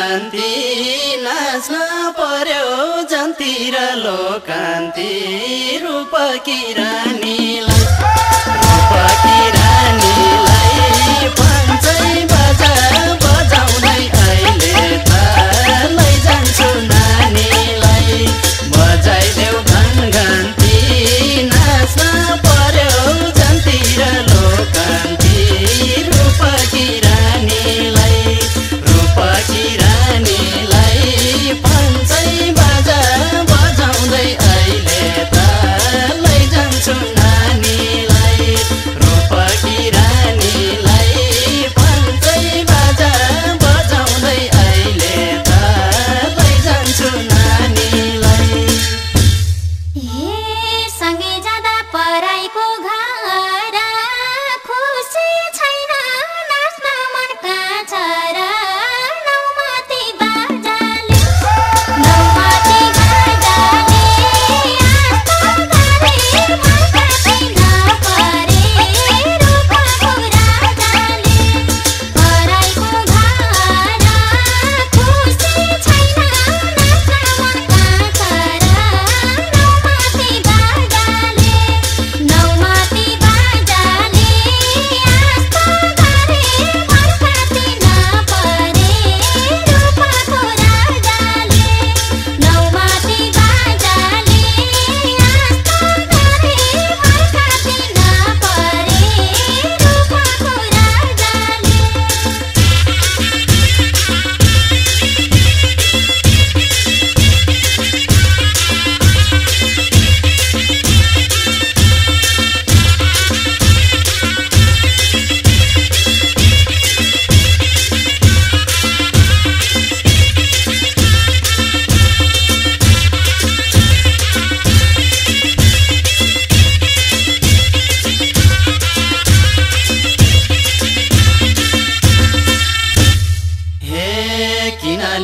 लोकान्ति नाच्न पर्यो जन्तिर लोकान्ति रूप किरानी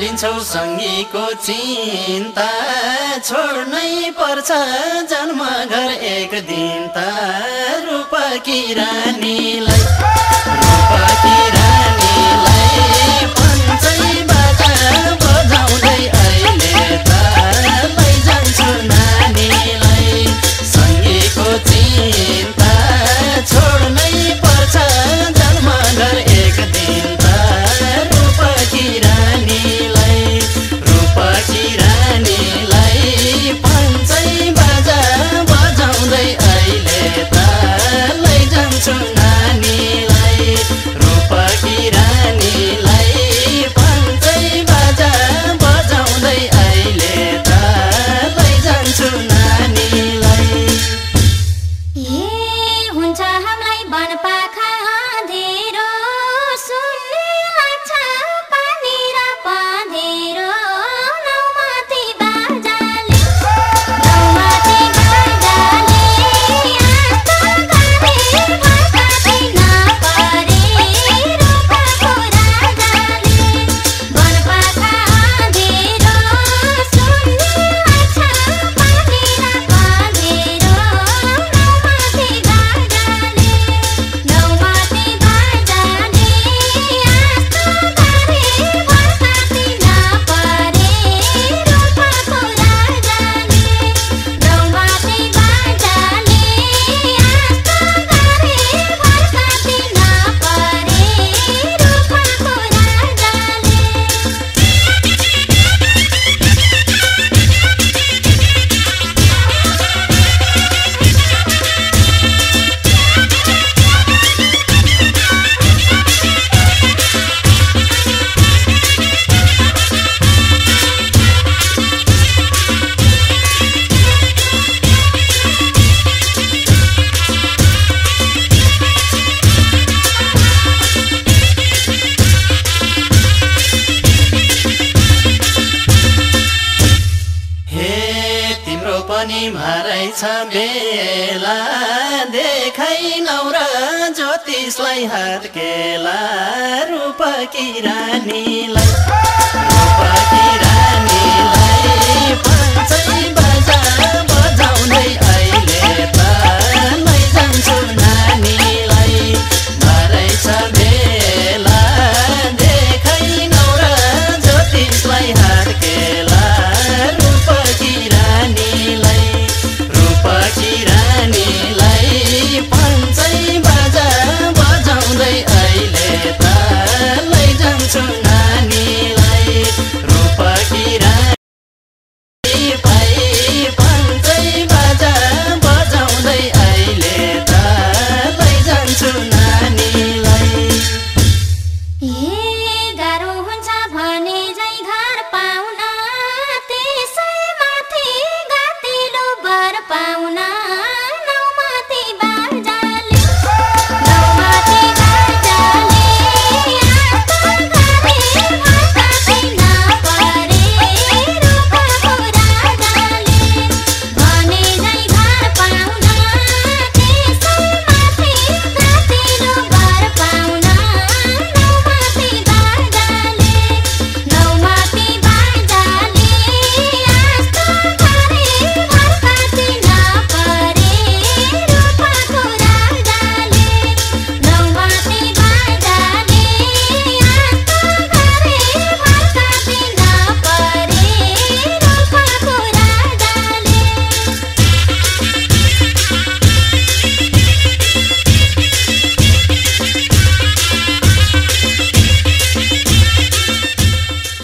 लिन्छौ सङ्गीको चिन्ता। छोड्नै पर्छ जन्म घर एक दिन त रूप किरानीलाई बन पाखा भरेछ बेला। देखै र ज्योतिषलाई हर्केला रूप किरानीलाई